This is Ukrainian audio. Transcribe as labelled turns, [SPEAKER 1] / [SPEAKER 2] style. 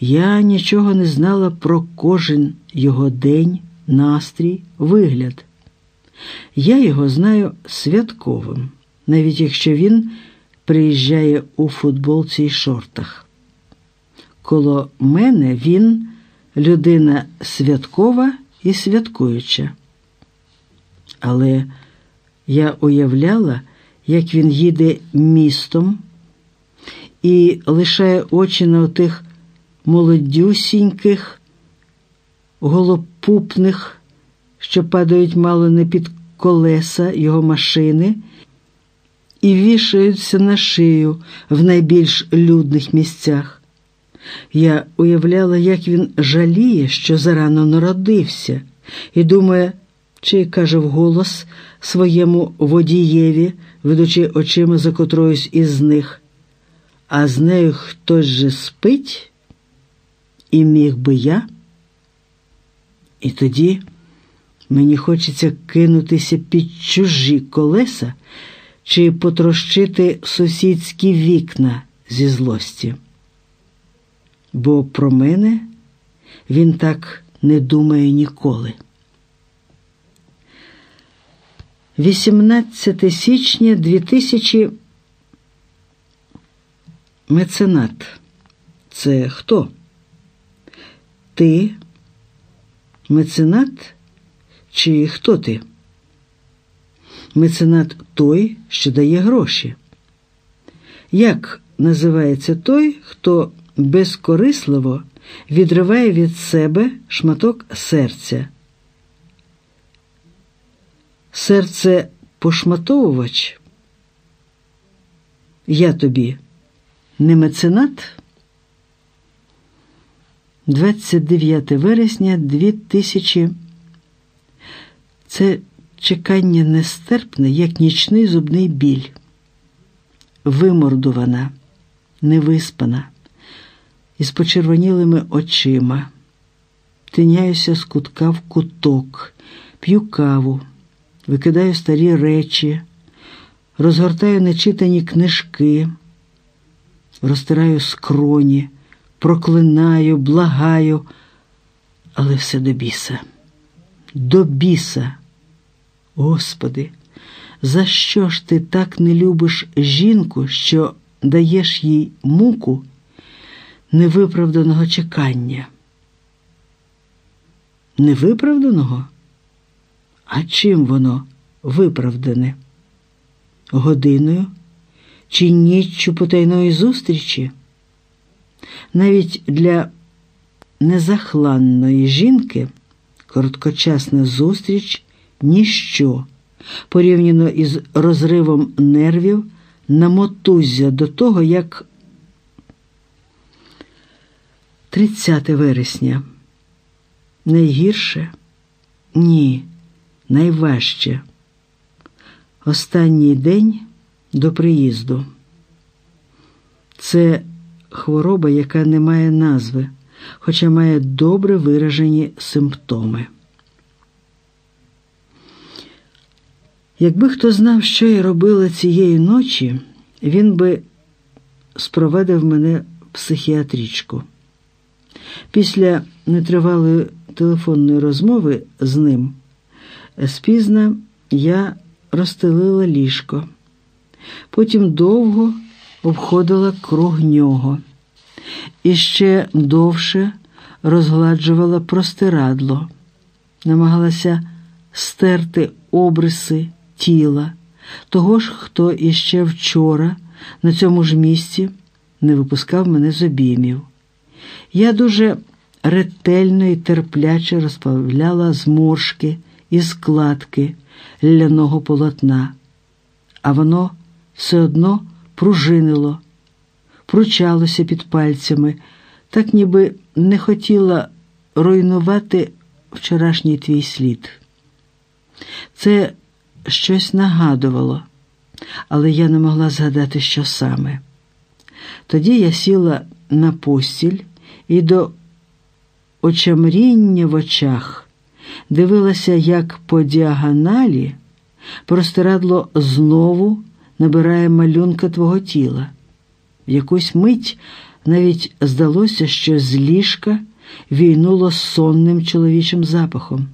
[SPEAKER 1] Я нічого не знала про кожен його день, настрій, вигляд. Я його знаю святковим, навіть якщо він приїжджає у футболці й шортах. Коло мене він людина святкова і святкуюча. Але я уявляла, як він їде містом і лишає очі на отих молодюсіньких, голопупних, що падають мало не під колеса його машини і вішаються на шию в найбільш людних місцях. Я уявляла, як він жаліє, що зарано народився, і думає, чи каже вголос своєму водієві, ведучи очима за котроюсь із них, а з нею хтось же спить, і міг би я. І тоді мені хочеться кинутися під чужі колеса чи потрощити сусідські вікна зі злості. Бо про мене він так не думає ніколи. 18 січня 2000 Меценат. Це хто? Ти? Меценат? Чи хто ти? Меценат той, що дає гроші. Як називається той, хто безкорисливо відриває від себе шматок серця? Серце пошматовувач? Я тобі не меценат? 29 вересня 2000 Це чекання нестерпне, як нічний зубний біль, вимордувана, невиспана, із почервонілими очима, тиняюся з кутка в куток, п'ю каву, викидаю старі речі, розгортаю нечитані книжки, розтираю скроні, проклинаю, благаю, але все до біса. До біса. Господи, за що ж ти так не любиш жінку, що даєш їй муку невиправданого чекання? Невиправданого? А чим воно виправдане? Годиною чи ніччю потайної зустрічі? Навіть для незахланної жінки короткочасна зустріч ніщо порівняно із розривом нервів на мотуззя до того, як 30 вересня. Найгірше? Ні, найважче. Останній день до приїзду. Це хвороба, яка не має назви, хоча має добре виражені симптоми. Якби хто знав, що я робила цієї ночі, він би спровадив мене в психіатричку. Після нетривалої телефонної розмови з ним спізна я розстелила ліжко, потім довго обходила круг нього. І ще довше розгладжувала простирадло, намагалася стерти обриси тіла, того ж, хто іще вчора на цьому ж місці не випускав мене з обіймів. Я дуже ретельно і терпляче розправляла зморшки і складки ляного полотна, а воно все одно пружинило, пручалося під пальцями, так ніби не хотіла руйнувати вчорашній твій слід. Це щось нагадувало, але я не могла згадати, що саме. Тоді я сіла на постіль і до очамріння в очах дивилася, як по діагоналі простирадло знову набирає малюнка твого тіла. В якусь мить Навіть здалося, що з ліжка війнуло сонним чоловічим запахом.